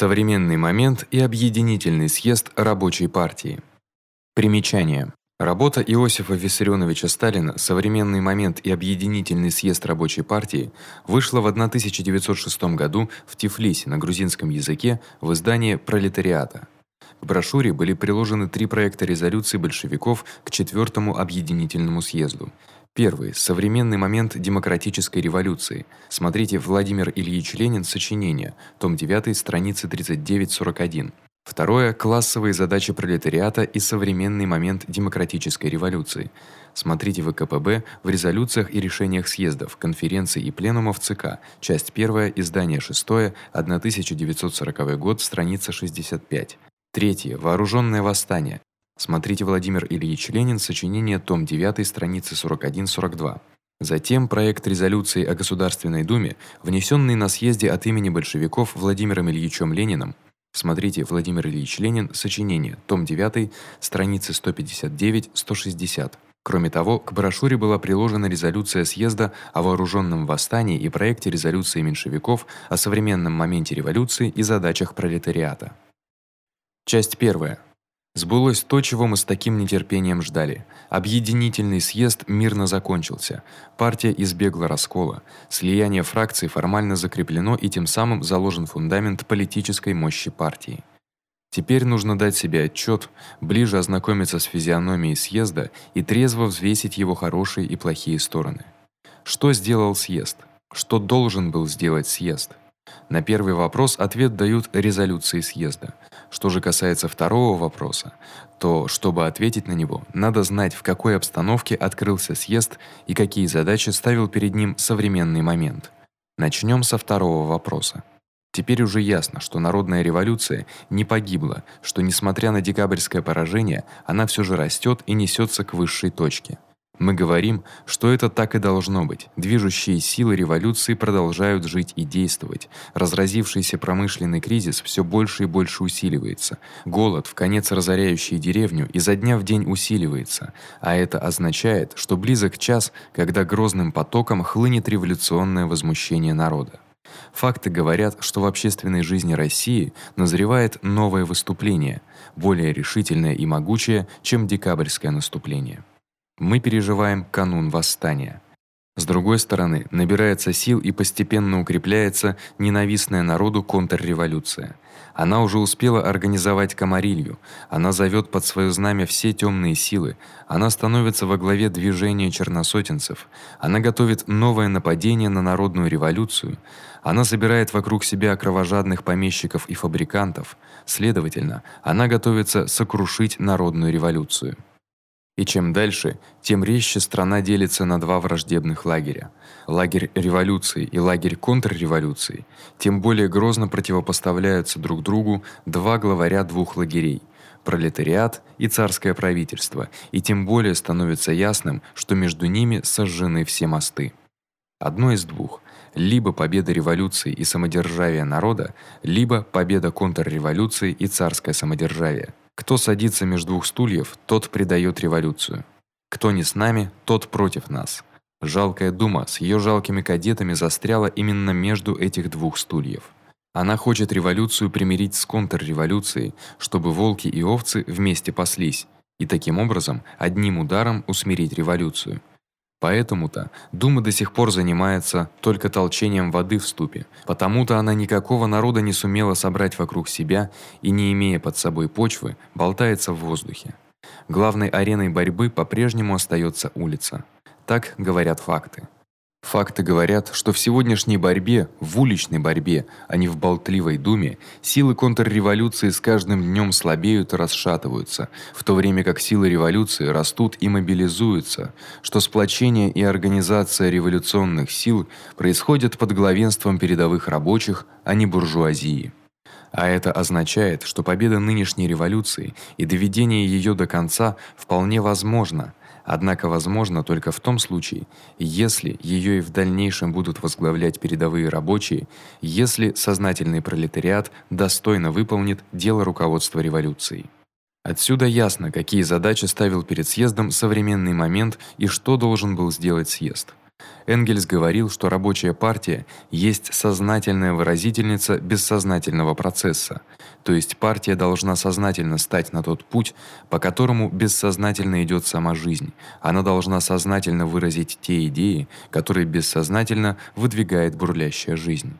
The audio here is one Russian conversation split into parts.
Современный момент и объединительный съезд рабочей партии. Примечание: Работа Иосифа Виссарионовича Сталина Современный момент и объединительный съезд рабочей партии вышла в 1906 году в Тифлисе на грузинском языке в издании Пролетариата. К брошюре были приложены три проекта резолюции большевиков к четвертому объединительному съезду. Первый современный момент демократической революции. Смотрите Владимир Ильич Ленин сочинение, том 9, страницы 39-41. Второе классовые задачи пролетариата и современный момент демократической революции. Смотрите ВКПБ в резолюциях и решениях съездов, конференций и пленумов ЦК. Часть 1, издание 6, 1940 год, страница 65. Третье вооружённое восстание. Смотрите Владимир Ильич Ленин, сочинение, том 9, страницы 41-42. Затем проект резолюции о Государственной Думе, внесённый на съезде от имени большевиков Владимиром Ильичем Лениным. Смотрите Владимир Ильич Ленин, сочинение, том 9, страницы 159-160. Кроме того, к брошюре была приложена резолюция съезда о вооружённом восстании и проекте резолюции меньшевиков о современном моменте революции и задачах пролетариата. Часть первая. Сбылось то, чего мы с таким нетерпением ждали. Объединительный съезд мирно закончился. Партия избегла раскола. Слияние фракций формально закреплено и тем самым заложен фундамент политической мощи партии. Теперь нужно дать себе отчёт, ближе ознакомиться с физиономией съезда и трезво взвесить его хорошие и плохие стороны. Что сделал съезд? Что должен был сделать съезд? На первый вопрос ответ дают резолюции съезда. Что же касается второго вопроса, то чтобы ответить на него, надо знать, в какой обстановке открылся съезд и какие задачи ставил перед ним современный момент. Начнём со второго вопроса. Теперь уже ясно, что народная революция не погибла, что несмотря на декабрьское поражение, она всё же растёт и несётся к высшей точке. Мы говорим, что это так и должно быть. Движущие силы революции продолжают жить и действовать. Разразившийся промышленный кризис всё больше и больше усиливается. Голод, в конец разоряющий деревню, изо дня в день усиливается, а это означает, что близок час, когда грозным потоком хлынет революционное возмущение народа. Факты говорят, что в общественной жизни России назревает новое выступление, более решительное и могучее, чем декабрьское наступление. Мы переживаем канун восстания. С другой стороны, набирается сил и постепенно укрепляется ненавистная народу контрреволюция. Она уже успела организовать комарилью. Она зовёт под своё знамя все тёмные силы. Она становится во главе движения черносотенцев. Она готовит новое нападение на народную революцию. Она собирает вокруг себя кровожадных помещиков и фабрикантов. Следовательно, она готовится сокрушить народную революцию. И чем дальше, тем резче страна делится на два враждебных лагеря: лагерь революции и лагерь контрреволюции. Тем более грозно противопоставляются друг другу два главаря двух лагерей: пролетариат и царское правительство, и тем более становится ясным, что между ними сожжены все мосты. Одно из двух: либо победа революции и самодержавия народа, либо победа контрреволюции и царское самодержавие. Кто садится между двух стульев, тот предаёт революцию. Кто не с нами, тот против нас. Жалкая дума с её жалкими кадетами застряла именно между этих двух стульев. Она хочет революцию примирить с контрреволюцией, чтобы волки и овцы вместе паслись и таким образом одним ударом усмирить революцию. Поэтому-то Дума до сих пор занимается только толчением воды в ступе. Потому-то она никакого народа не сумела собрать вокруг себя и не имея под собой почвы, болтается в воздухе. Главной ареной борьбы по-прежнему остаётся улица. Так говорят факты. Факты говорят, что в сегодняшней борьбе, в уличной борьбе, а не в болтливой думе, силы контрреволюции с каждым днём слабеют и расшатываются, в то время как силы революции растут и мобилизуются, что сплочение и организация революционных сил происходят под главенством передовых рабочих, а не буржуазии. А это означает, что победа нынешней революции и доведение её до конца вполне возможно Однако возможно только в том случае, если её и в дальнейшем будут возглавлять передовые рабочие, если сознательный пролетариат достойно выполнит дело руководства революцией. Отсюда ясно, какие задачи ставил перед съездом современный момент и что должен был сделать съезд. Энгельс говорил, что рабочая партия есть сознательная выразительница бессознательного процесса. То есть партия должна сознательно стать на тот путь, по которому бессознательно идёт сама жизнь. Она должна сознательно выразить те идеи, которые бессознательно выдвигает бурлящая жизнь.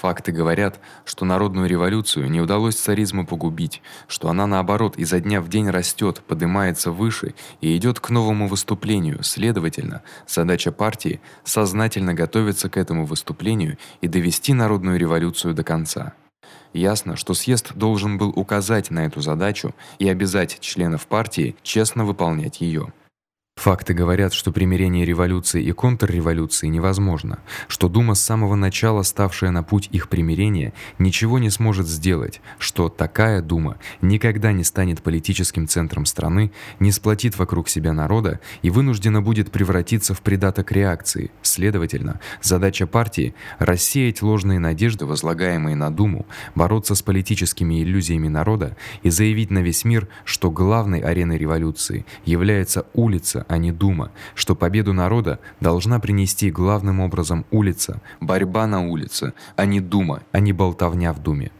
Факты говорят, что народную революцию не удалось царизму погубить, что она наоборот изо дня в день растёт, поднимается выше и идёт к новому выступлению. Следовательно, задача партии сознательно готовиться к этому выступлению и довести народную революцию до конца. Ясно, что съезд должен был указать на эту задачу и обязать членов партии честно выполнять её. Факты говорят, что примирение революции и контрреволюции невозможно, что Дума с самого начала ставшая на путь их примирения ничего не сможет сделать, что такая Дума никогда не станет политическим центром страны, не сплотит вокруг себя народа и вынуждена будет превратиться в придаток реакции. Следовательно, задача партии рассеять ложные надежды, возлагаемые на Думу, бороться с политическими иллюзиями народа и заявить на весь мир, что главной ареной революции является улица, а не дума, что победу народа должна принести главным образом улица, борьба на улице, а не дума, а не болтовня в думе.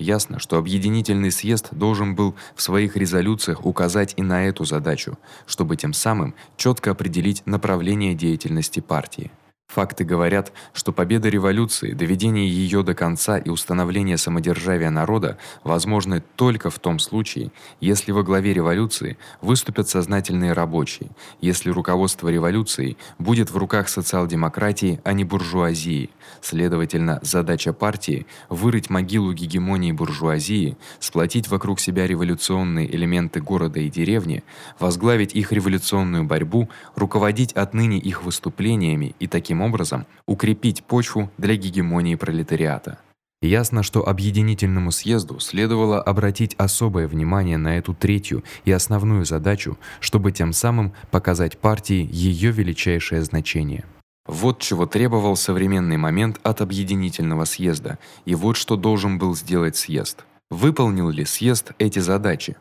Ясно, что объединительный съезд должен был в своих резолюциях указать и на эту задачу, чтобы тем самым чётко определить направление деятельности партии. Факты говорят, что победа революции, доведение её до конца и установление самодержавия народа возможны только в том случае, если во главе революции выступят сознательные рабочие, если руководство революцией будет в руках социал-демократии, а не буржуазии. Следовательно, задача партии вырыть могилу гегемонии буржуазии, сплотить вокруг себя революционные элементы города и деревни, возглавить их революционную борьбу, руководить отныне их выступлениями и таким образом укрепить почву для гегемонии пролетариата. Ясно, что объединительному съезду следовало обратить особое внимание на эту третью и основную задачу, чтобы тем самым показать партии её величайшее значение. Вот чего требовал современный момент от объединительного съезда, и вот что должен был сделать съезд. Выполнил ли съезд эти задачи?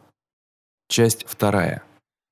Часть вторая.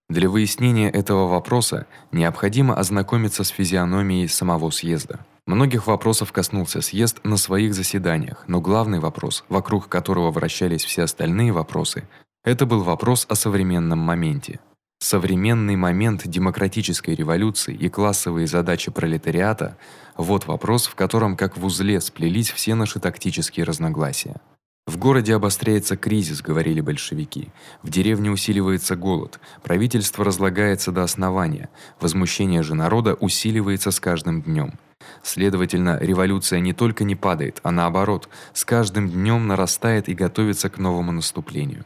Для выяснения этого вопроса необходимо ознакомиться с физиономией самого съезда. Многих вопросов коснулся съезд на своих заседаниях, но главный вопрос, вокруг которого вращались все остальные вопросы, это был вопрос о современном моменте. Современный момент демократической революции и классовые задачи пролетариата вот вопрос, в котором как в узле сплелись все наши тактические разногласия. В городе обостряется кризис, говорили большевики. В деревне усиливается голод, правительство разлагается до основания, возмущение же народа усиливается с каждым днём. Следовательно, революция не только не падает, а наоборот, с каждым днём нарастает и готовится к новому наступлению.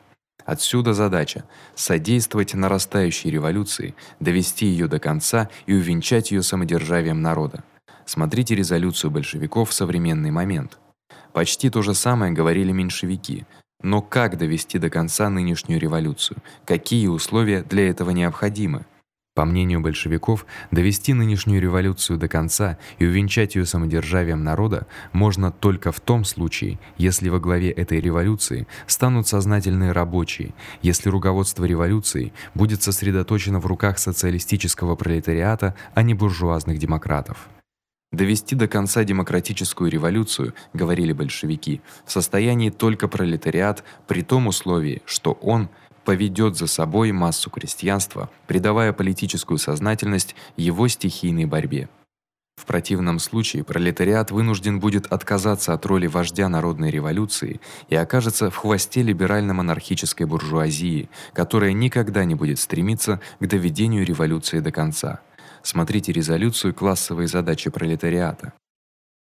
Отсюда задача содействовать нарастающей революции, довести её до конца и увенчать её самодержавием народа. Смотрите резолюцию большевиков в современный момент. Почти то же самое говорили меньшевики. Но как довести до конца нынешнюю революцию? Какие условия для этого необходимы? По мнению большевиков, довести нынешнюю революцию до конца и увенчать её самодержавием народа можно только в том случае, если во главе этой революции станут сознательные рабочие, если руководство революцией будет сосредоточено в руках социалистического пролетариата, а не буржуазных демократов. Довести до конца демократическую революцию, говорили большевики, в состоянии только пролетариат при том условии, что он поведёт за собой массу крестьянства, придавая политическую сознательность его стихийной борьбе. В противном случае пролетариат вынужден будет отказаться от роли вождя народной революции и окажется в хвосте либерально-монархической буржуазии, которая никогда не будет стремиться к доведению революции до конца. Смотрите резолюцию классовые задачи пролетариата.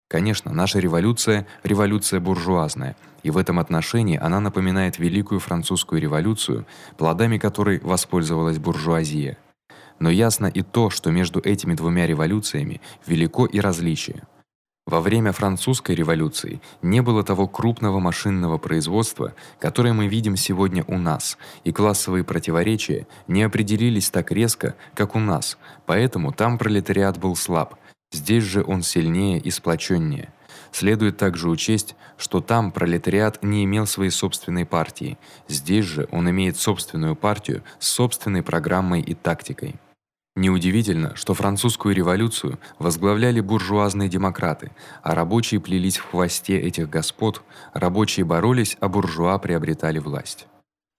Конечно, наша революция революция буржуазная, и в этом отношении она напоминает великую французскую революцию, плодами которой воспользовалась буржуазия. Но ясно и то, что между этими двумя революциями велико и различие. Во время французской революции не было того крупного машинного производства, которое мы видим сегодня у нас, и классовые противоречия не определились так резко, как у нас. Поэтому там пролетариат был слаб. Здесь же он сильнее и сплочённее. Следует также учесть, что там пролетариат не имел своей собственной партии. Здесь же он имеет собственную партию с собственной программой и тактикой. Неудивительно, что французскую революцию возглавляли буржуазные демократы, а рабочие плелись в хвосте этих господ, рабочие боролись, а буржуа приобретали власть.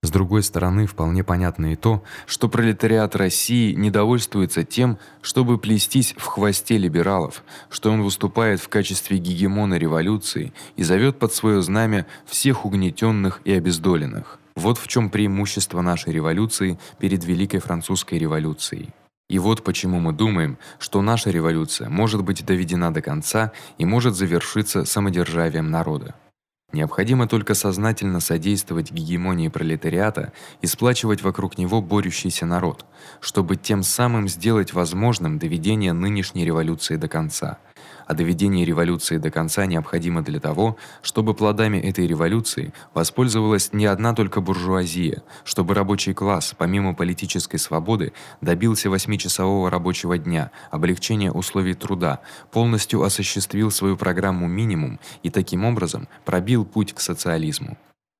С другой стороны, вполне понятно и то, что пролетариат России не довольствуется тем, чтобы плестись в хвосте либералов, что он выступает в качестве гегемона революции и зовёт под своё знамя всех угнетённых и обездоленных. Вот в чём преимущество нашей революции перед великой французской революцией. И вот почему мы думаем, что наша революция может быть доведена до конца и может завершиться самодержавием народа. Необходимо только сознательно содействовать гегемонии пролетариата и сплачивать вокруг него борющийся народ, чтобы тем самым сделать возможным доведение нынешней революции до конца а доведение революции до конца необходимо для того, чтобы плодами этой революции воспользовалась не одна только буржуазия, чтобы рабочий класс, помимо политической свободы, добился восьмичасового рабочего дня, облегчения условий труда, полностью осуществил свою программу минимум и таким образом пробил путь к социализму.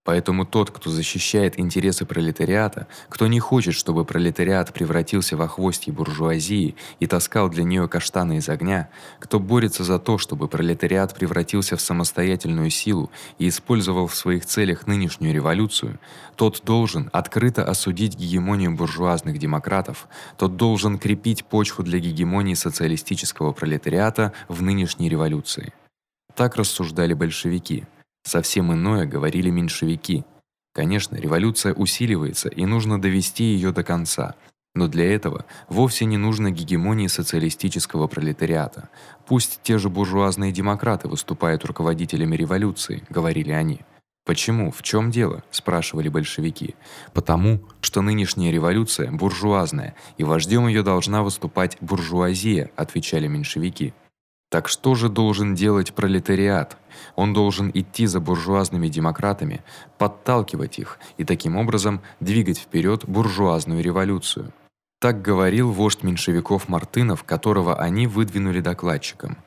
Поэтому тот, кто защищает интересы пролетариата, кто не хочет, чтобы пролетариат превратился во хвостье буржуазии и таскал для неё каштаны из огня, кто борется за то, чтобы пролетариат превратился в самостоятельную силу и использовал в своих целях нынешнюю революцию, тот должен открыто осудить гегемонию буржуазных демократов, тот должен крепить почву для гегемонии социалистического пролетариата в нынешней революции. Так рассуждали большевики. Совсем иное говорили меньшевики. Конечно, революция усиливается, и нужно довести её до конца. Но для этого вовсе не нужно гегемонии социалистического пролетариата. Пусть те же буржуазные демократы выступают руководителями революции, говорили они. Почему? В чём дело? спрашивали большевики. Потому, что нынешняя революция буржуазная, и вождём её должна выступать буржуазия, отвечали меньшевики. Так что же должен делать пролетариат? Он должен идти за буржуазными демократами, подталкивать их и таким образом двигать вперед буржуазную революцию. Так говорил вождь меньшевиков Мартынов, которого они выдвинули докладчиком.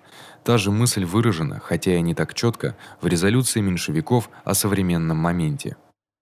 Та же мысль выражена, хотя и не так четко, в резолюции меньшевиков о современном моменте.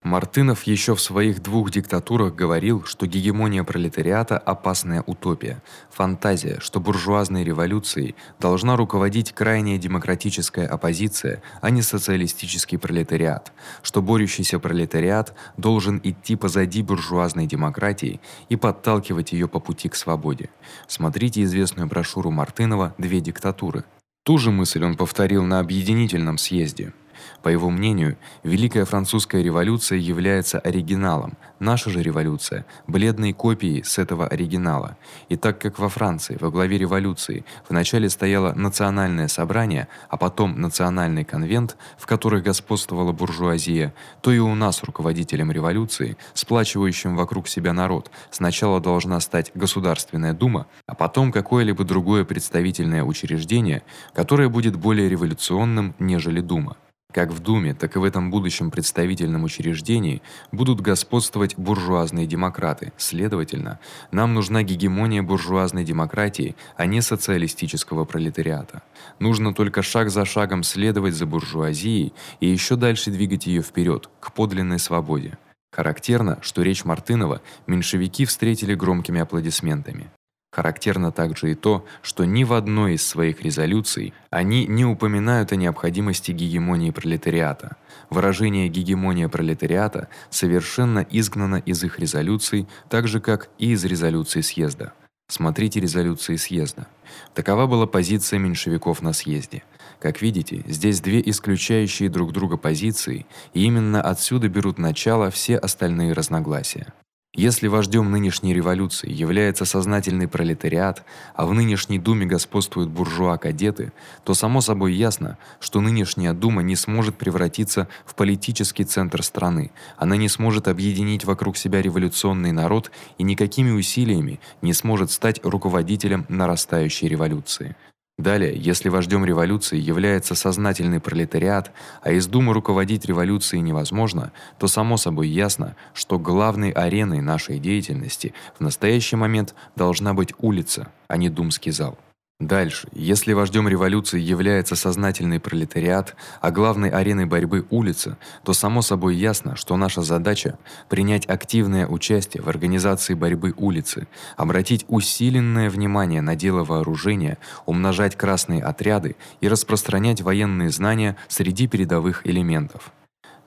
Мартынов еще в своих двух диктатурах говорил, что гегемония пролетариата опасная утопия, фантазия, что буржуазной революцией должна руководить крайняя демократическая оппозиция, а не социалистический пролетариат, что борющийся пролетариат должен идти позади буржуазной демократии и подталкивать её по пути к свободе. Смотрите известную брошюру Мартынова Две диктатуры. Ту же мысль он повторил на объединительном съезде. По его мнению, Великая французская революция является оригиналом, наша же революция бледной копией с этого оригинала. И так как во Франции во главе революции вначале стояло национальное собрание, а потом национальный конвент, в которых господствовала буржуазия, то и у нас руководителем революции, сплачивающим вокруг себя народ, сначала должна стать Государственная Дума, а потом какое-либо другое представительное учреждение, которое будет более революционным, нежели Дума. Как в Думе, так и в этом будущем представительном учреждении будут господствовать буржуазные демократы. Следовательно, нам нужна гегемония буржуазной демократии, а не социалистического пролетариата. Нужно только шаг за шагом следовать за буржуазией и ещё дальше двигать её вперёд к подлинной свободе. Характерно, что речь Мартынова меньшевики встретили громкими аплодисментами. Характерно также и то, что ни в одной из своих резолюций они не упоминают о необходимости гегемонии пролетариата. Выражение гегемония пролетариата совершенно изгнано из их резолюций, так же как и из резолюций съезда. Смотрите резолюции съезда. Такова была позиция меньшевиков на съезде. Как видите, здесь две исключающие друг друга позиции, и именно отсюда берут начало все остальные разногласия. Если вождём нынешней революции является сознательный пролетариат, а в нынешней думе господствуют буржуа-кадеты, то само собой ясно, что нынешняя дума не сможет превратиться в политический центр страны. Она не сможет объединить вокруг себя революционный народ и никакими усилиями не сможет стать руководителем нарастающей революции. Далее, если вождём революции является сознательный пролетариат, а из думы руководить революцией невозможно, то само собой ясно, что главной ареной нашей деятельности в настоящий момент должна быть улица, а не думский зал. Дальше, если вождём революции является сознательный пролетариат, а главной ареной борьбы улица, то само собой ясно, что наша задача принять активное участие в организации борьбы улицы, обратить усиленное внимание на дело вооружения, умножать красные отряды и распространять военные знания среди передовых элементов.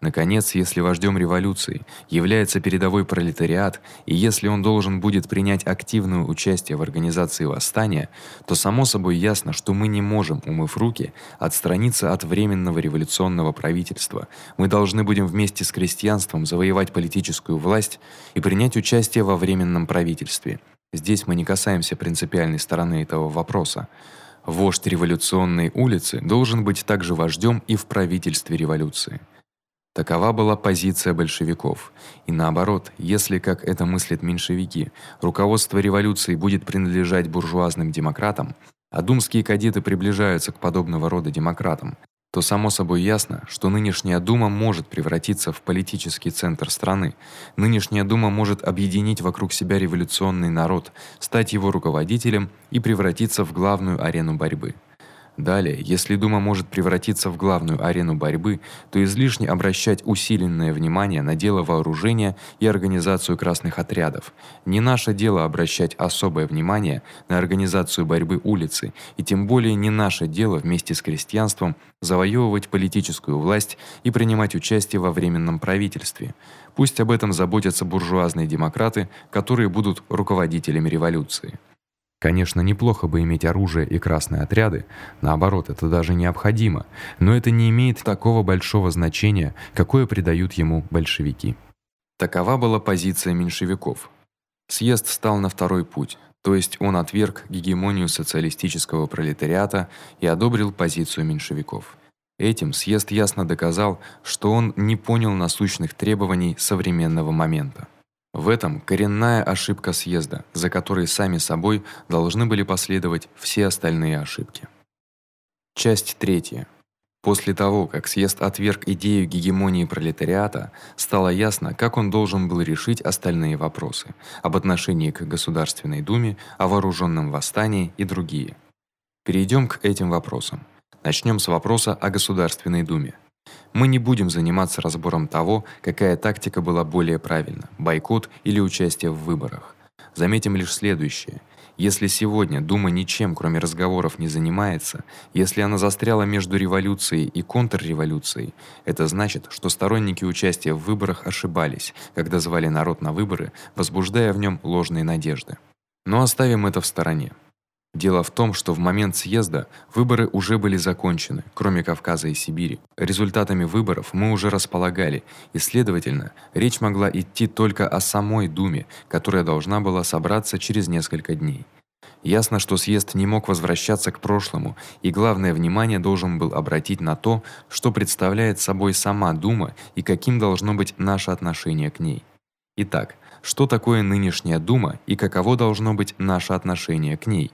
Наконец, если вождём революции является передовой пролетариат, и если он должен будет принять активное участие в организации восстания, то само собой ясно, что мы не можем, умыв руки, отстраниться от временного революционного правительства. Мы должны будем вместе с крестьянством завоевать политическую власть и принять участие во временном правительстве. Здесь мы не касаемся принципиальной стороны этого вопроса. Вождь революционной улицы должен быть также вождём и в правительстве революции. Такова была позиция большевиков. И наоборот, если, как это мыслят меньшевики, руководство революции будет принадлежать буржуазным демократам, а думские кадеты приближаются к подобного рода демократам, то само собой ясно, что нынешняя дума может превратиться в политический центр страны. Нынешняя дума может объединить вокруг себя революционный народ, стать его руководителем и превратиться в главную арену борьбы. Далее, если дума может превратиться в главную арену борьбы, то излишне обращать усиленное внимание на дело вооружения и организацию красных отрядов. Не наше дело обращать особое внимание на организацию борьбы улицы, и тем более не наше дело вместе с крестьянством завоевывать политическую власть и принимать участие во временном правительстве. Пусть об этом заботятся буржуазные демократы, которые будут руководителями революции. Конечно, неплохо бы иметь оружие и красные отряды, наоборот, это даже необходимо, но это не имеет такого большого значения, какое придают ему большевики. Такова была позиция меньшевиков. Съезд стал на второй путь, то есть он отверг гегемонию социалистического пролетариата и одобрил позицию меньшевиков. Этим съезд ясно доказал, что он не понял насущных требований современного момента. В этом коренная ошибка съезда, за которой сами собой должны были последовать все остальные ошибки. Часть третья. После того, как съезд отверг идею гегемонии пролетариата, стало ясно, как он должен был решить остальные вопросы об отношении к Государственной Думе, о вооружённом восстании и другие. Перейдём к этим вопросам. Начнём с вопроса о Государственной Думе. Мы не будем заниматься разбором того, какая тактика была более правильна: бойкот или участие в выборах. Заметим лишь следующее: если сегодня Дума ничем, кроме разговоров, не занимается, если она застряла между революцией и контрреволюцией, это значит, что сторонники участия в выборах ошибались, когда звали народ на выборы, возбуждая в нём ложные надежды. Но оставим это в стороне. Дело в том, что в момент съезда выборы уже были закончены, кроме Кавказа и Сибири. Результатами выборов мы уже располагали, и, следовательно, речь могла идти только о самой думе, которая должна была собраться через несколько дней. Ясно, что съезд не мог возвращаться к прошлому, и главное внимание должен был обратить на то, что представляет собой сама дума и каким должно быть наше отношение к ней. Итак, что такое нынешняя дума и каково должно быть наше отношение к ней?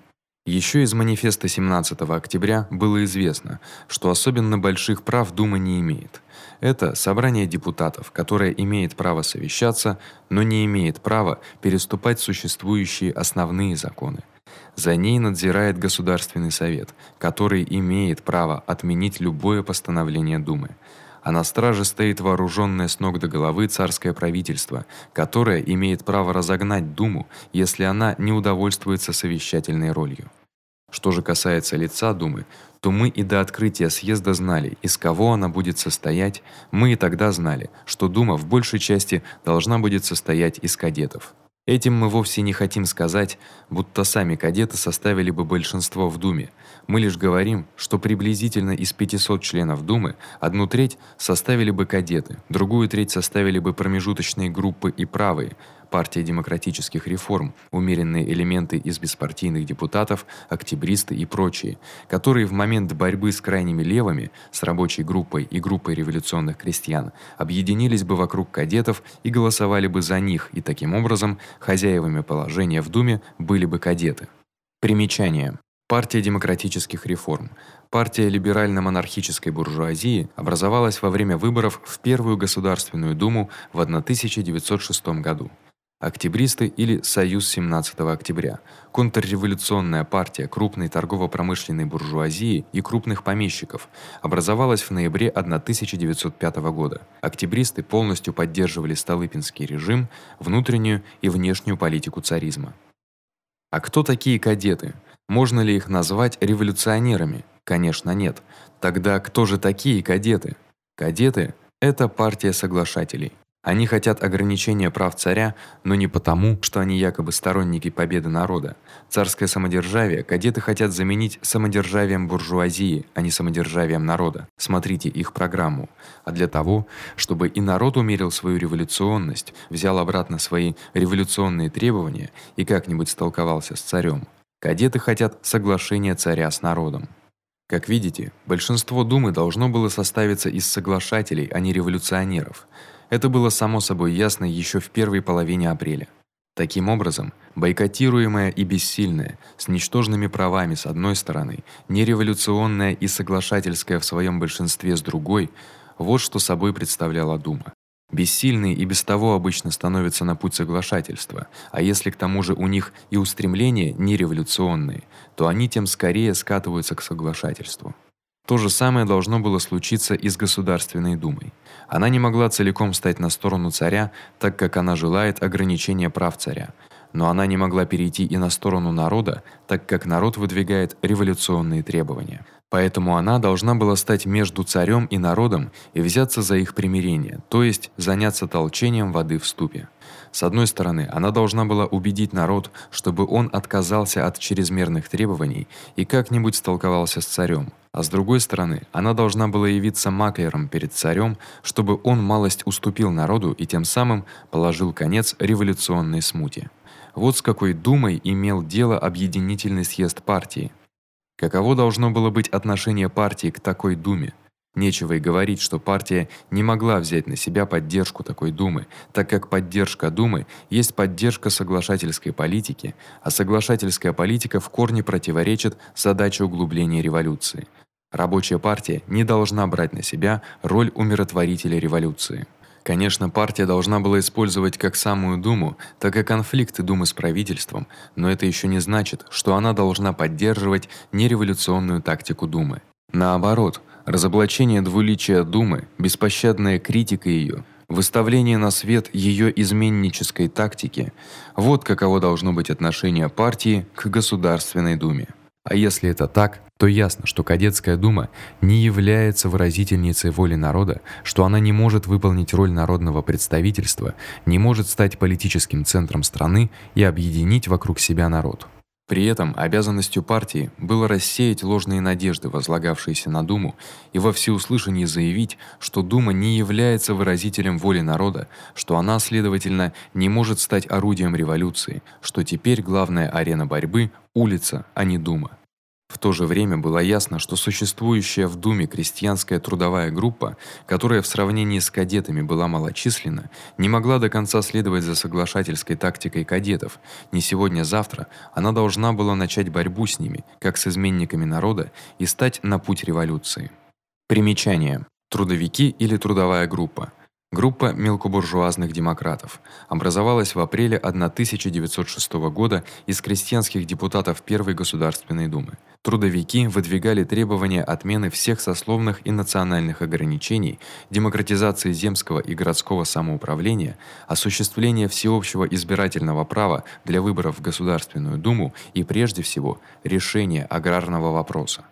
Ещё из манифеста 17 октября было известно, что особенно больших прав Дума не имеет. Это собрание депутатов, которое имеет право совещаться, но не имеет права переступать существующие основные законы. За ней надзирает Государственный совет, который имеет право отменить любое постановление Думы а на страже стоит вооружённое с ног до головы царское правительство, которое имеет право разогнать Думу, если она не удовольствуется совещательной ролью. Что же касается лица Думы, то мы и до открытия съезда знали, из кого она будет состоять. Мы и тогда знали, что Дума в большей части должна будет состоять из кадетов. Этим мы вовсе не хотим сказать, будто сами кадеты составили бы большинство в Думе. Мы лишь говорим, что приблизительно из 500 членов Думы одну треть составили бы кадеты, другую треть составили бы промежуточные группы и правые, партия демократических реформ, умеренные элементы из беспартийных депутатов, октябристы и прочие, которые в момент борьбы с крайними левыми, с рабочей группой и группой революционных крестьян, объединились бы вокруг кадетов и голосовали бы за них, и таким образом хозяевами положения в Думе были бы кадеты. Примечание: Партия демократических реформ. Партия либерально-монархической буржуазии образовалась во время выборов в Первую Государственную Думу в 1906 году. Октябристы или Союз 17 октября контрреволюционная партия крупной торгово-промышленной буржуазии и крупных помещиков, образовалась в ноябре 1905 года. Октябристы полностью поддерживали Столыпинский режим, внутреннюю и внешнюю политику царизма. А кто такие кадеты? Можно ли их назвать революционерами? Конечно, нет. Тогда кто же такие кадеты? Кадеты это партия соглашателей. Они хотят ограничения прав царя, но не потому, что они якобы сторонники победы народа. Царское самодержавие кадеты хотят заменить самодержавием буржуазии, а не самодержавием народа. Смотрите их программу. А для того, чтобы и народ умерил свою революционность, взял обратно свои революционные требования и как-нибудь столковался с царем. Кадеты хотят соглашения царя с народом. Как видите, большинство думы должно было составиться из соглашателей, а не революционеров. Это было само собой ясно ещё в первой половине апреля. Таким образом, бойкотируемая и бессильная, с ничтожными правами с одной стороны, нереволюционная и соглашательская в своём большинстве с другой, вот что собой представляла дума. Бессильные и без того обычно становятся на путь соглашательства, а если к тому же у них и устремления нереволюционные, то они тем скорее скатываются к соглашательству. То же самое должно было случиться и с Государственной Думой. Она не могла целиком стать на сторону царя, так как она желает ограничения прав царя, но она не могла перейти и на сторону народа, так как народ выдвигает революционные требования. Поэтому она должна была стать между царем и народом и взяться за их примирение, то есть заняться толчением воды в ступе. С одной стороны, она должна была убедить народ, чтобы он отказался от чрезмерных требований и как-нибудь столковался с царем. А с другой стороны, она должна была явиться маклером перед царем, чтобы он малость уступил народу и тем самым положил конец революционной смуте. Вот с какой думой имел дело объединительный съезд партии. Каково должно было быть отношение партии к такой думе? Нечего и говорить, что партия не могла взять на себя поддержку такой думы, так как поддержка думы есть поддержка соглашательской политики, а соглашательская политика в корне противоречит задаче углубления революции. Рабочая партия не должна брать на себя роль умиротворителя революции. Конечно, партия должна была использовать как самую Думу, так и конфликты Думы с правительством, но это ещё не значит, что она должна поддерживать нереволюционную тактику Думы. Наоборот, разоблачение двуличия Думы, беспощадная критика её, выставление на свет её изменнической тактики вот каково должно быть отношение партии к Государственной Думе. А если это так, то ясно, что кадетская дума не является выразительницей воли народа, что она не может выполнить роль народного представительства, не может стать политическим центром страны и объединить вокруг себя народ. При этом обязанностью партии было рассеять ложные надежды, возлагавшиеся на Думу, и во всеуслышание заявить, что Дума не является выразителем воли народа, что она, следовательно, не может стать орудием революции, что теперь главная арена борьбы улица, а не Дума. В то же время было ясно, что существующая в Думе крестьянская трудовая группа, которая в сравнении с кадетами была малочисленна, не могла до конца следовать за соглашательской тактикой кадетов. Не сегодня-завтра она должна была начать борьбу с ними, как с изменниками народа, и стать на путь революции. Примечание: трудовики или трудовая группа Группа мелкобуржуазных демократов образовалась в апреле 1906 года из крестьянских депутатов Первой Государственной Думы. Трудовики выдвигали требования отмены всех сословных и национальных ограничений, демократизации земского и городского самоуправления, осуществления всеобщего избирательного права для выборов в Государственную Думу и прежде всего решения аграрного вопроса.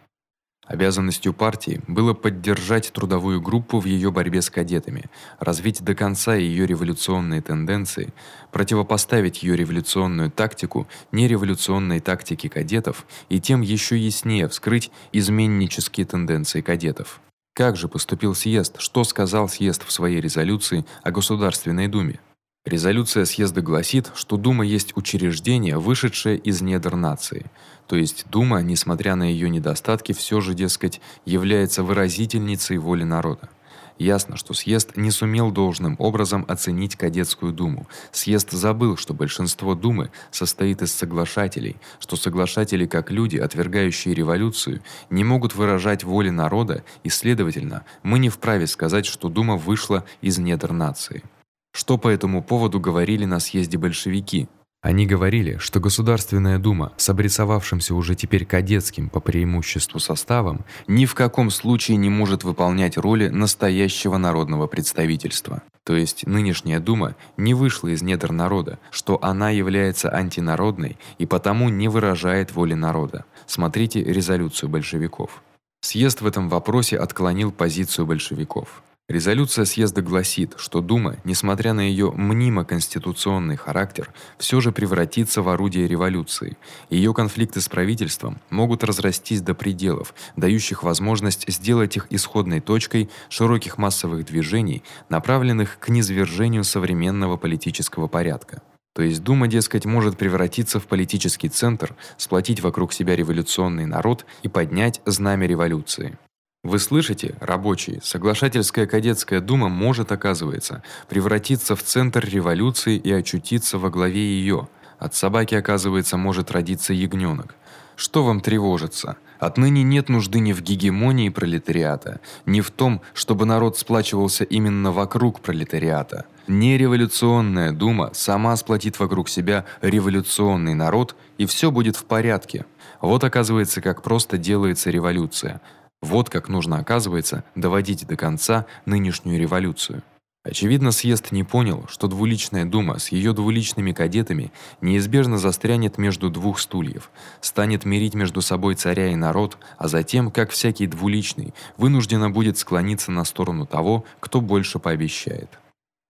Обязанностью партии было поддержать трудовую группу в её борьбе с кадетами, развить до конца её революционные тенденции, противопоставить её революционную тактику нереволюционной тактике кадетов и тем ещё яснее вскрыть изменнические тенденции кадетов. Как же поступил съезд? Что сказал съезд в своей резолюции о Государственной Думе? Резолюция съезда гласит, что Дума есть учреждение, вышедшее из недр нации. То есть Дума, несмотря на её недостатки, всё же, дескать, является выразительницей воли народа. Ясно, что съезд не сумел должным образом оценить кадетскую думу. Съезд забыл, что большинство думы состоит из соглашателей, что соглашатели, как люди, отвергающие революцию, не могут выражать воли народа, и следовательно, мы не вправе сказать, что дума вышла из недр нации. Что по этому поводу говорили на съезде большевики? Они говорили, что Государственная Дума с обрисовавшимся уже теперь кадетским по преимуществу составом ни в каком случае не может выполнять роли настоящего народного представительства. То есть нынешняя Дума не вышла из недр народа, что она является антинародной и потому не выражает воли народа. Смотрите резолюцию большевиков. Съезд в этом вопросе отклонил позицию большевиков. Резолюция съезда гласит, что Дума, несмотря на её мнимо-конституционный характер, всё же превратится в орудие революции. Её конфликты с правительством могут разрастись до пределов, дающих возможность сделать их исходной точкой широких массовых движений, направленных к низвержению современного политического порядка. То есть Дума, дескать, может превратиться в политический центр, сплотить вокруг себя революционный народ и поднять знамя революции. Вы слышите, рабочие, соглашательская кадетская дума может, оказывается, превратиться в центр революции и очутиться во главе её. От собаки, оказывается, может родиться ягнёнок. Что вам тревожится? Отныне нет нужды ни в гегемонии пролетариата, ни в том, чтобы народ сплачивался именно вокруг пролетариата. Не революционная дума сама сплотит вокруг себя революционный народ, и всё будет в порядке. Вот оказывается, как просто делается революция. Вот как нужно, оказывается, доводить до конца нынешнюю революцию. Очевидно, съезд не понял, что двуличная дума с её двуличными кадетами неизбежно застрянет между двух стульев, станет мирить между собой царя и народ, а затем, как всякий двуличный, вынуждена будет склониться на сторону того, кто больше пообещает.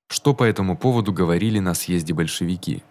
Что по этому поводу говорили на съезде большевики?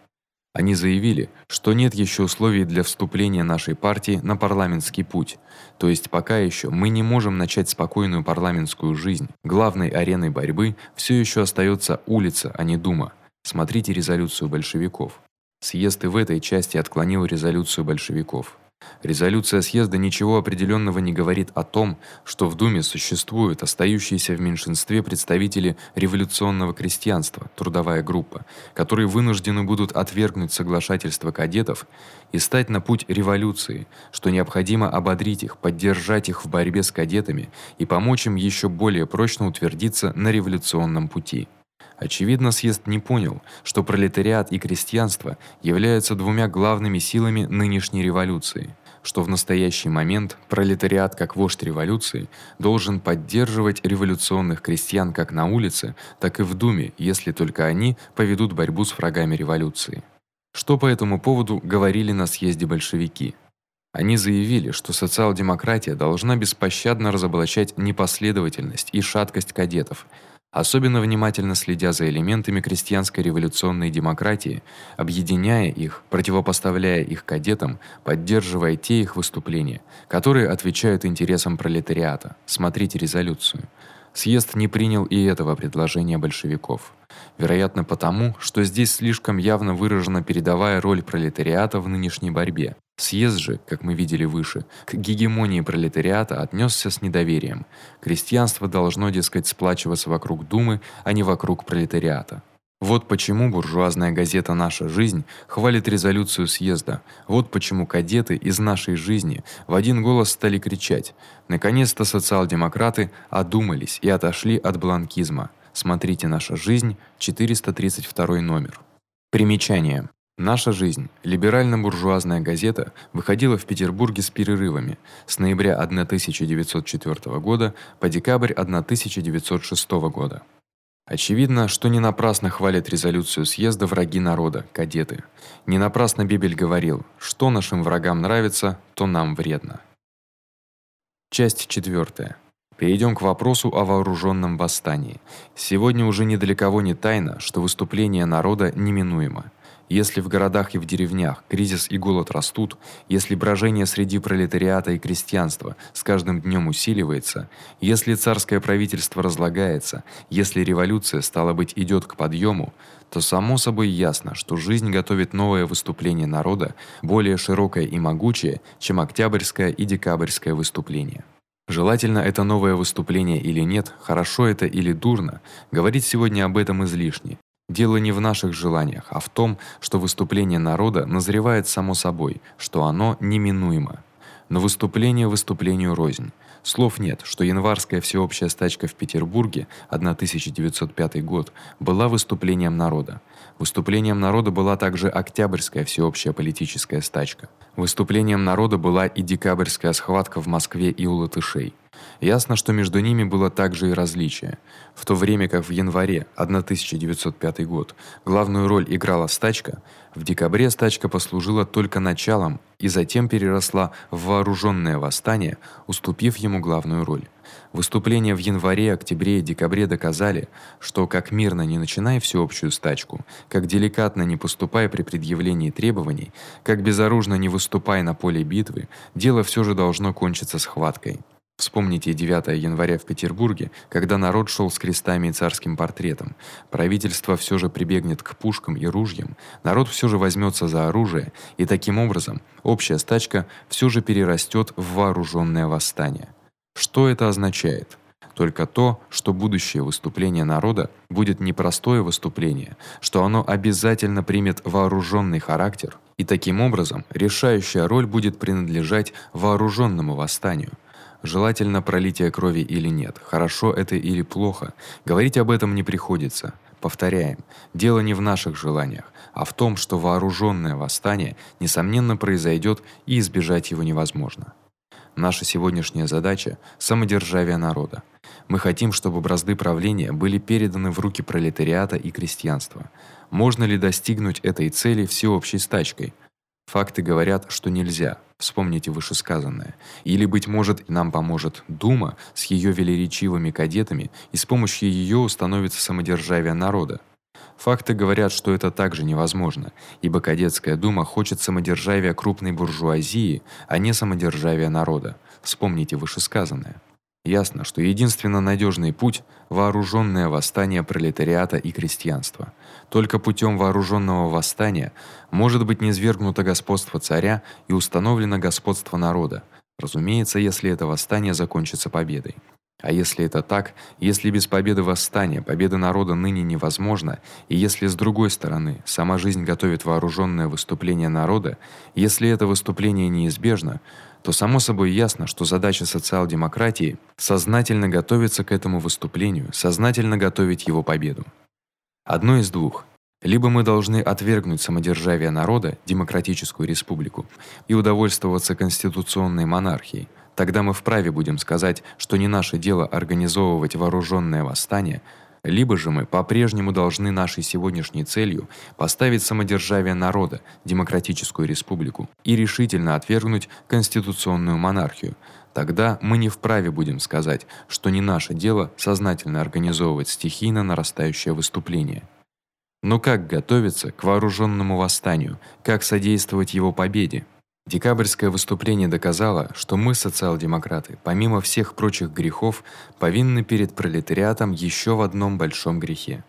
Они заявили, что нет ещё условий для вступления нашей партии на парламентский путь. То есть пока ещё мы не можем начать спокойную парламентскую жизнь. Главной ареной борьбы всё ещё остаётся улица, а не дума. Смотрите резолюцию большевиков. Съезд и в этой части отклонил резолюцию большевиков. Резолюция съезда ничего определённого не говорит о том, что в Думе существуют остающиеся в меньшинстве представители революционного крестьянства, трудовая группа, которые вынуждены будут отвергнуть соглашательство кадетов и стать на путь революции, что необходимо ободрить их, поддержать их в борьбе с кадетами и помочь им ещё более прочно утвердиться на революционном пути. Очевидно, съезд не понял, что пролетариат и крестьянство являются двумя главными силами нынешней революции, что в настоящий момент пролетариат как вождь революции должен поддерживать революционных крестьян как на улице, так и в думе, если только они поведут борьбу с врагами революции. Что по этому поводу говорили на съезде большевики? Они заявили, что социал-демократия должна беспощадно разоблачать непоследовательность и шаткость кадетов, особенно внимательно следя за элементами крестьянской революционной демократии, объединяя их, противопоставляя их кадетам, поддерживая те их выступления, которые отвечают интересам пролетариата. Смотрите резолюцию. Съезд не принял и этого предложения большевиков. Вероятно, потому, что здесь слишком явно выражена передовая роль пролетариата в нынешней борьбе. Съезд же, как мы видели выше, к гегемонии пролетариата отнёсся с недоверием. Крестьянство должно, дескать, сплачиваться вокруг думы, а не вокруг пролетариата. Вот почему буржуазная газета Наша жизнь хвалит резолюцию съезда. Вот почему кадеты из нашей жизни в один голос стали кричать: "Наконец-то социал-демократы одумались и отошли от бланкизма". Смотрите Наша жизнь, 432 номер. Примечание: Наша жизнь, либерально-буржуазная газета, выходила в Петербурге с перерывами с ноября 1904 года по декабрь 1906 года. Очевидно, что не напрасно хвалят резолюцию съезда враги народа, кадеты. Не напрасно Бибель говорил: что нашим врагам нравится, то нам вредно. Часть 4. Перейдём к вопросу о вооружённом восстании. Сегодня уже ни для кого не тайна, что выступление народа неминуемо. Если в городах и в деревнях кризис и голод растут, если брожение среди пролетариата и крестьянства с каждым днём усиливается, если царское правительство разлагается, если революция стала быть идёт к подъёму, то само собой ясно, что жизнь готовит новое выступление народа, более широкое и могучее, чем октябрьское и декабрьское выступление. Желательно это новое выступление или нет, хорошо это или дурно, говорить сегодня об этом излишне. Дело не в наших желаниях, а в том, что выступление народа назревает само собой, что оно неминуемо. Но выступление выступлению рознь. Слов нет, что январская всеобщая стачка в Петербурге 1905 год была выступлением народа. Выступлением народа была также Октябрьская всеобщая политическая стачка. Выступлением народа была и декабрьская схватка в Москве и у латышей. Ясно, что между ними было также и различие. В то время как в январе 1905 год главную роль играла стачка, в декабре стачка послужила только началом и затем переросла в вооружённое восстание, уступив ему главную роль. Выступления в январе, октябре и декабре доказали, что как мирно не начиная всеобщую стачку, как деликатно не поступая при предъявлении требований, как безоружно не выступая на поле битвы, дело всё же должно кончиться схваткой. Вспомните 9 января в Петербурге, когда народ шёл с крестами и царским портретом. Правительство всё же прибегнет к пушкам и ружьям, народ всё же возьмётся за оружие, и таким образом общая стачка всё же перерастёт в вооружённое восстание. Что это означает? Только то, что будущее выступление народа будет не простое выступление, что оно обязательно примет вооружённый характер, и таким образом решающая роль будет принадлежать вооружённому восстанию. Желательно пролитие крови или нет, хорошо это или плохо, говорить об этом не приходится. Повторяем, дело не в наших желаниях, а в том, что вооружённое восстание несомненно произойдёт и избежать его невозможно. Наша сегодняшняя задача самодержавие народа. Мы хотим, чтобы бразды правления были переданы в руки пролетариата и крестьянства. Можно ли достигнуть этой цели всеобщей стачкой? Факты говорят, что нельзя. Вспомните вышесказанное. Или быть может, нам поможет дума с её велеречивыми кадетами, и с помощью её установится самодержавие народа. Факты говорят, что это также невозможно, ибо кадетская дума хочет самодержавия крупной буржуазии, а не самодержавия народа. Вспомните вышесказанное. Ясно, что единственно надёжный путь вооружённое восстание пролетариата и крестьянства. Только путём вооружённого восстания может быть низвергнуто господство царя и установлено господство народа. Разумеется, если это восстание закончится победой. А если это так, если без победы восстания победа народа ныне невозможна, и если с другой стороны сама жизнь готовит вооружённое выступление народа, если это выступление неизбежно, то само собой ясно, что задача социал-демократии сознательно готовиться к этому выступлению, сознательно готовить его победу. Одно из двух: либо мы должны отвергнуть самодержавие народа, демократическую республику, и удовольствоваться конституционной монархией. Тогда мы вправе будем сказать, что не наше дело организовывать вооружённое восстание, либо же мы по-прежнему должны нашей сегодняшней целью поставить самодержавие народа, демократическую республику и решительно отвергнуть конституционную монархию. Тогда мы не вправе будем сказать, что не наше дело сознательно организовывать стихийно нарастающее выступление. Но как готовиться к вооружённому восстанию, как содействовать его победе? Декабрьское выступление доказало, что мы, социал-демократы, помимо всех прочих грехов, повинны перед пролетариатом ещё в одном большом грехе.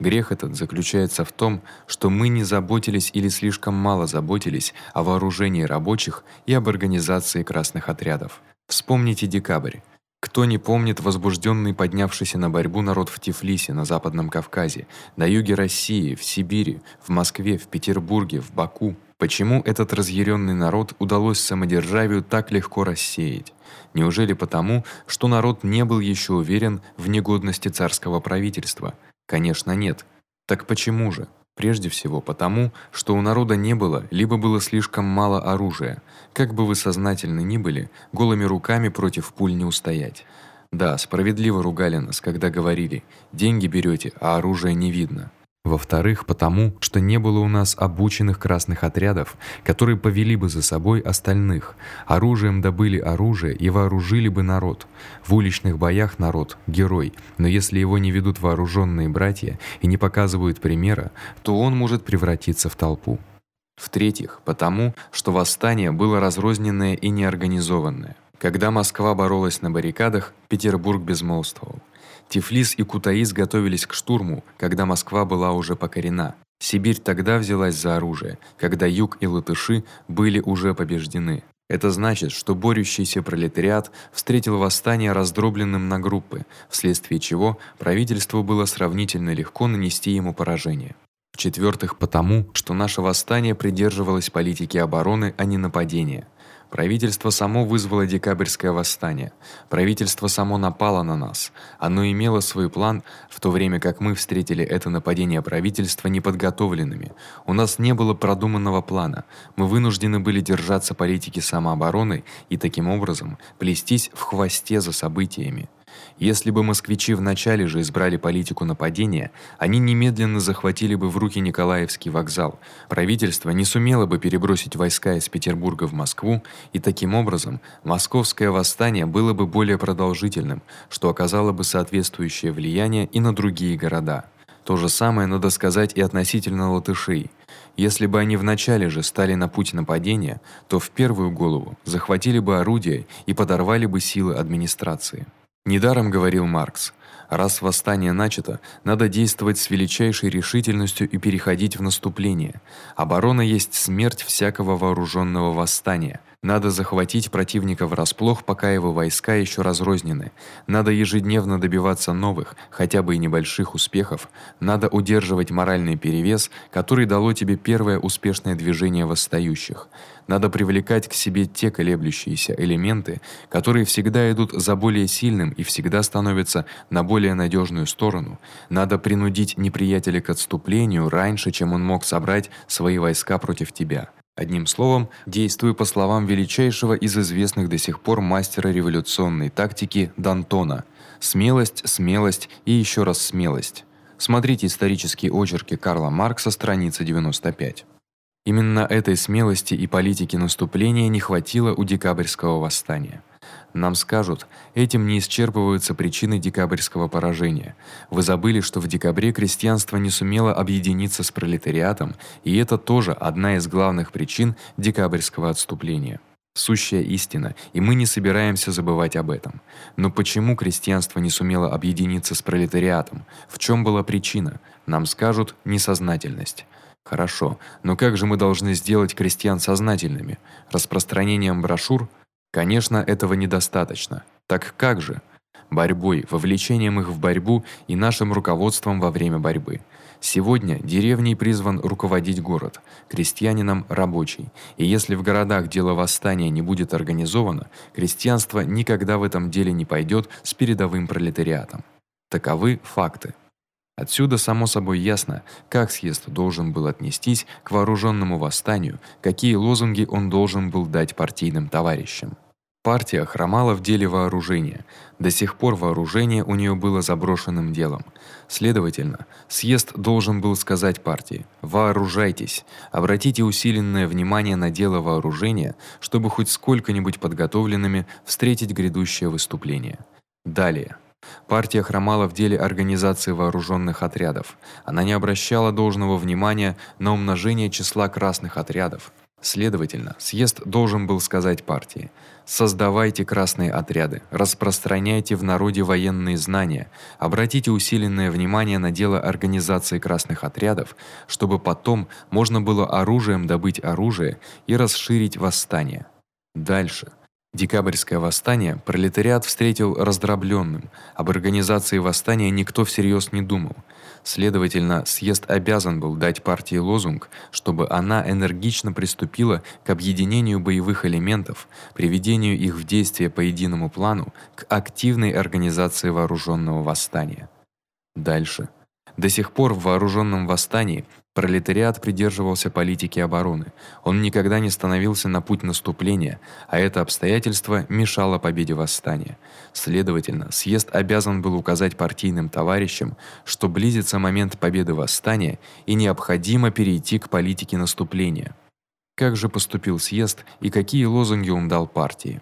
Грех этот заключается в том, что мы не заботились или слишком мало заботились о вооружении рабочих и об организации красных отрядов. Вспомните декабрь. Кто не помнит возбуждённый поднявшийся на борьбу народ в Тифлисе, на Западном Кавказе, на юге России, в Сибири, в Москве, в Петербурге, в Баку? Почему этот разъярённый народ удалось самодержавию так легко рассеять? Неужели потому, что народ не был ещё уверен в негодности царского правительства? Конечно, нет. Так почему же? Прежде всего потому, что у народа не было, либо было слишком мало оружия. Как бы вы сознательны ни были, голыми руками против пуль не устоять. Да, справедливо ругали нас, когда говорили: "Деньги берёте, а оружия не видно". Во-вторых, потому что не было у нас обученных красных отрядов, которые повели бы за собой остальных, оружием добыли оружие и вооружили бы народ. В уличных боях народ герой, но если его не ведут вооружённые братья и не показывают примера, то он может превратиться в толпу. В-третьих, потому что восстание было разрозненное и неорганизованное. Когда Москва боролась на баррикадах, Петербург безмолвствовал. Тифлис и Кутаис готовились к штурму, когда Москва была уже покорена. Сибирь тогда взялась за оружие, когда юг и латыши были уже побеждены. Это значит, что борющийся пролетариат встретил восстание раздробленным на группы, вследствие чего правительству было сравнительно легко нанести ему поражение. В-четвёртых, потому, что наше восстание придерживалось политики обороны, а не нападения. Правительство само вызвало декабрьское восстание. Правительство само напало на нас. Оно имело свой план, в то время как мы встретили это нападение правительства неподготовленными. У нас не было продуманного плана. Мы вынуждены были держаться политики самообороны и таким образом плестись в хвосте за событиями. Если бы москвичи вначале же избрали политику нападения, они немедленно захватили бы в руки Николаевский вокзал. Правительство не сумело бы перебросить войска из Петербурга в Москву, и таким образом московское восстание было бы более продолжительным, что оказало бы соответствующее влияние и на другие города. То же самое надо сказать и относительно латышей. Если бы они вначале же стали на путь нападения, то в первую голову захватили бы орудия и подорвали бы силы администрации. Недаром говорил Маркс: раз восстание начато, надо действовать с величайшей решительностью и переходить в наступление. Оборона есть смерть всякого вооружённого восстания. Надо захватить противника врасплох, пока его войска ещё разрознены. Надо ежедневно добиваться новых, хотя бы и небольших успехов. Надо удерживать моральный перевес, который дало тебе первое успешное движение восстающих. Надо привлекать к себе те колеблющиеся элементы, которые всегда идут за более сильным и всегда становятся на более надёжную сторону. Надо принудить неприятеля к отступлению раньше, чем он мог собрать свои войска против тебя. Одним словом, действуй по словам величайшего из известных до сих пор мастера революционной тактики Д'Антона: смелость, смелость и ещё раз смелость. Смотрите исторические очерки Карла Маркса, страница 95. Именно этой смелости и политики наступления не хватило у декабрьского восстания. Нам скажут: этим не исчерпываются причины декабрьского поражения. Вы забыли, что в декабре крестьянство не сумело объединиться с пролетариатом, и это тоже одна из главных причин декабрьского отступления. Сущая истина, и мы не собираемся забывать об этом. Но почему крестьянство не сумело объединиться с пролетариатом? В чём была причина? Нам скажут: несознательность. Хорошо, но как же мы должны сделать крестьян сознательными? Распространением брошюр? Конечно, этого недостаточно. Так как же? Борьбой, вовлечением их в борьбу и нашим руководством во время борьбы. Сегодня деревней призван руководить город, крестьянином рабочий. И если в городах дело восстания не будет организовано, крестьянство никогда в этом деле не пойдёт с передовым пролетариатом. Таковы факты. Отсюда само собой ясно, как съезд должен был отнестись к вооружённому восстанию, какие лозунги он должен был дать партийным товарищам. Партия хромала в деле вооружения. До сих пор вооружение у неё было заброшенным делом. Следовательно, съезд должен был сказать партии: "Вооружайтесь, обратите усиленное внимание на дело вооружения, чтобы хоть сколько-нибудь подготовленными встретить грядущее выступление". Далее Партия хромала в деле организации вооружённых отрядов. Она не обращала должного внимания на умножение числа красных отрядов. Следовательно, съезд должен был сказать партии: создавайте красные отряды, распространяйте в народе военные знания, обратите усиленное внимание на дело организации красных отрядов, чтобы потом можно было оружием добыть оружие и расширить восстание. Дальше Декабрьское восстание пролетариат встретил раздроблённым. Об организации восстания никто всерьёз не думал. Следовательно, съезд обязан был дать партии лозунг, чтобы она энергично приступила к объединению боевых элементов, приведению их в действие по единому плану, к активной организации вооружённого восстания. Дальше до сих пор в вооружённом восстании пролетариат придерживался политики обороны. Он никогда не становился на путь наступления, а это обстоятельство мешало победе восстания. Следовательно, съезд обязан был указать партийным товарищам, что близится момент победы восстания и необходимо перейти к политике наступления. Как же поступил съезд и какие лозунги он дал партии?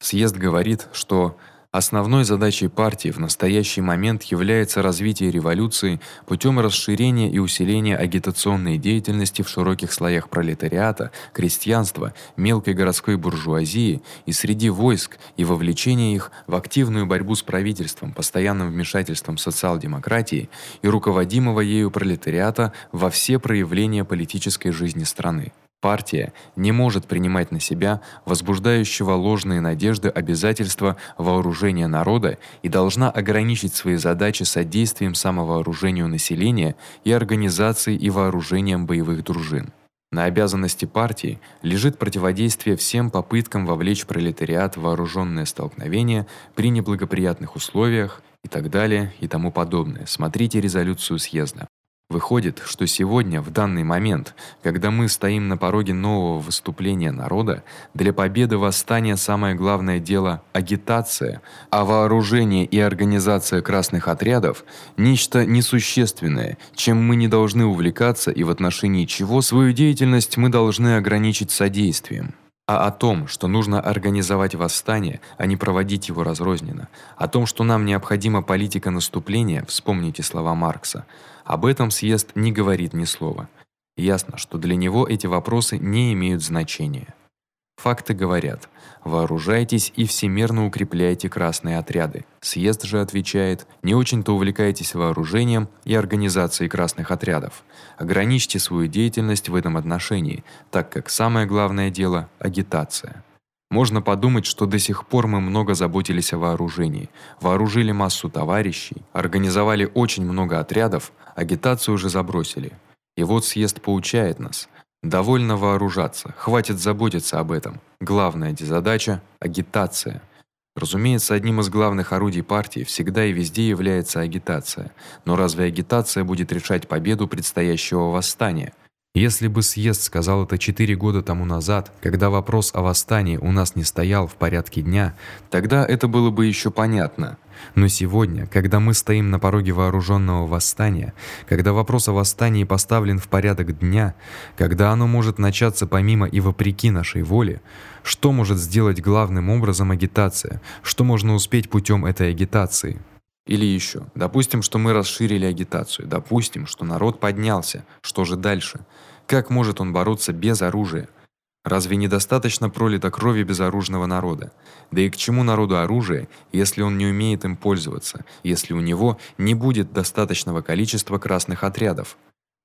Съезд говорит, что Основной задачей партии в настоящий момент является развитие революции путём расширения и усиления агитационной деятельности в широких слоях пролетариата, крестьянства, мелкой городской буржуазии и среди войск и вовлечения их в активную борьбу с правительством, постоянным вмешательством социал-демократии и руководимого ею пролетариата во все проявления политической жизни страны. Партия не может принимать на себя возбуждающего ложные надежды обязательства вооружения народа и должна ограничить свои задачи содействием самовооружению населения и организацией и вооружением боевых дружин. На обязанности партии лежит противодействие всем попыткам вовлечь пролетариат в вооружённое столкновение при неблагоприятных условиях и так далее и тому подобное. Смотрите резолюцию съезда. Выходит, что сегодня, в данный момент, когда мы стоим на пороге нового выступления народа, для победы восстания самое главное дело агитация, а вооружение и организация красных отрядов нечто несущественное, чем мы не должны увлекаться и в отношении чего свою деятельность мы должны ограничить содействием а о том, что нужно организовать восстание, а не проводить его разрозненно, о том, что нам необходима политика наступления, вспомните слова Маркса. Об этом съезд не говорит ни слова. Ясно, что для него эти вопросы не имеют значения. Факты говорят: вооружайтесь и всемерно укрепляйте красные отряды. Съезд же отвечает: не очень-то увлекайтесь вооружением и организацией красных отрядов. Ограничьте свою деятельность в этом отношении, так как самое главное дело агитация. Можно подумать, что до сих пор мы много заботились о вооружении, вооружили массу товарищей, организовали очень много отрядов, агитацию уже забросили. И вот съезд поучает нас: Довольно вооружаться, хватит заботиться об этом. Главная задача агитация. Разумеется, одним из главных орудий партии всегда и везде является агитация. Но разве агитация будет решать победу предстоящего восстания? Если бы съезд сказал это 4 года тому назад, когда вопрос о восстании у нас не стоял в порядке дня, тогда это было бы ещё понятно. Но сегодня, когда мы стоим на пороге вооружённого восстания, когда вопрос о восстании поставлен в порядок дня, когда оно может начаться помимо и вопреки нашей воле, что может сделать главным образом агитация? Что можно успеть путём этой агитации? Или ещё, допустим, что мы расширили агитацию, допустим, что народ поднялся. Что же дальше? Как может он бороться без оружия? Разве недостаточно пролито крови безоружного народа? Да и к чему народу оружие, если он не умеет им пользоваться, если у него не будет достаточного количества красных отрядов?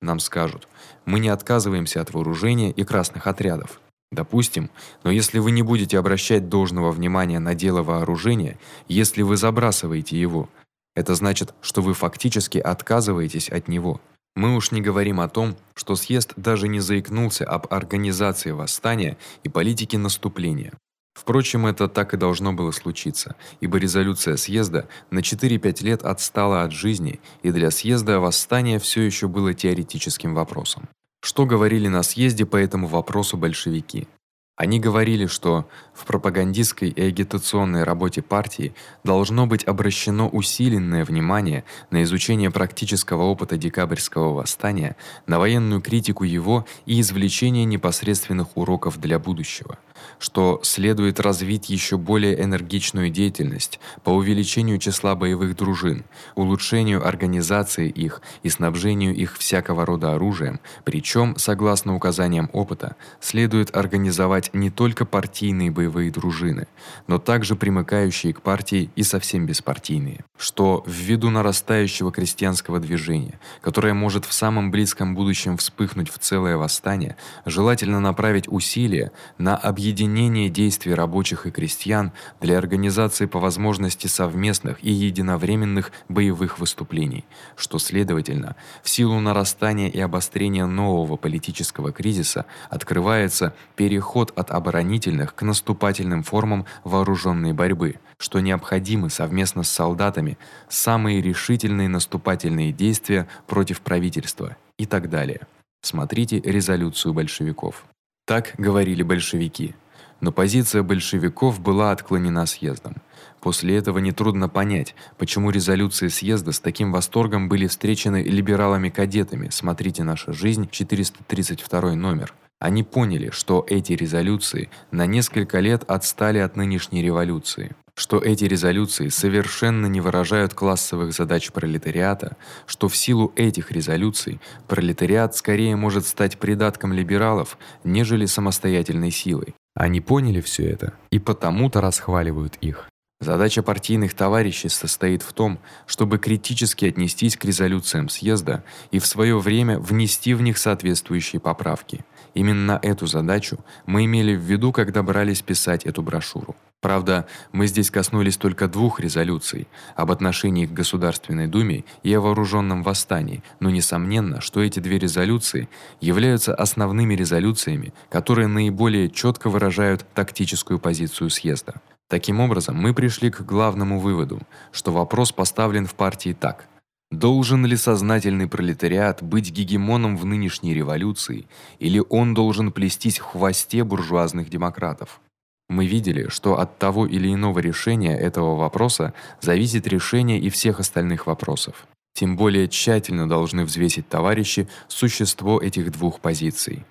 Нам скажут: "Мы не отказываемся от вооружения и красных отрядов". Допустим, но если вы не будете обращать должного внимания на дело вооружения, если вы забрасываете его, это значит, что вы фактически отказываетесь от него. Мы уж не говорим о том, что съезд даже не заикнулся об организации восстания и политике наступления. Впрочем, это так и должно было случиться, ибо резолюция съезда на 4-5 лет отстала от жизни, и для съезда восстание всё ещё было теоретическим вопросом. Что говорили на съезде по этому вопросу большевики? Они говорили, что в пропагандистской и агитационной работе партии должно быть обращено усиленное внимание на изучение практического опыта декабрьского восстания, на военную критику его и извлечение непосредственных уроков для будущего. Что следует развить ещё более энергичную деятельность по увеличению числа боевых дружин, улучшению организации их и снабжению их всякого рода оружием, причём, согласно указаниям опыта, следует организовать не только партийные боевые дружины, но также примыкающие к партии и совсем беспартийные, что ввиду нарастающего крестьянского движения, которое может в самом близком будущем вспыхнуть в целое восстание, желательно направить усилия на объединение действий рабочих и крестьян для организации по возможности совместных и единовременных боевых выступлений, что следовательно, в силу нарастания и обострения нового политического кризиса открывается переход от оборонительных к наступательным формам вооружённой борьбы, что необходимы совместно с солдатами самые решительные наступательные действия против правительства и так далее. Смотрите резолюцию большевиков. Так говорили большевики но позиция большевиков была отклонена съездом. После этого не трудно понять, почему резолюции съезда с таким восторгом были встречены либералами-кадетами. Смотрите наша жизнь, 432 номер. Они поняли, что эти резолюции на несколько лет отстали от нынешней революции, что эти резолюции совершенно не выражают классовых задач пролетариата, что в силу этих резолюций пролетариат скорее может стать придатком либералов, нежели самостоятельной силой. Они поняли всё это и потому-то расхваливают их. Задача партийных товарищей состоит в том, чтобы критически отнестись к резолюциям съезда и в своё время внести в них соответствующие поправки. Именно эту задачу мы имели в виду, когда брались писать эту брошюру. Правда, мы здесь коснулись только двух резолюций: об отношении к Государственной Думе и о вооружённом восстании, но несомненно, что эти две резолюции являются основными резолюциями, которые наиболее чётко выражают тактическую позицию съезда. Таким образом, мы пришли к главному выводу, что вопрос поставлен в партии так: должен ли сознательный пролетариат быть гегемоном в нынешней революции или он должен плестись в хвосте буржуазных демократов? Мы видели, что от того или иного решения этого вопроса зависит решение и всех остальных вопросов. Тем более тщательно должны взвесить товарищи существо этих двух позиций.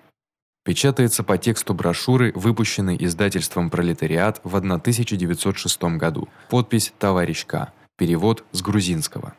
Печатается по тексту брошюры, выпущенной издательством Пролетариат в 1906 году. Подпись товарищ К. Перевод с грузинского.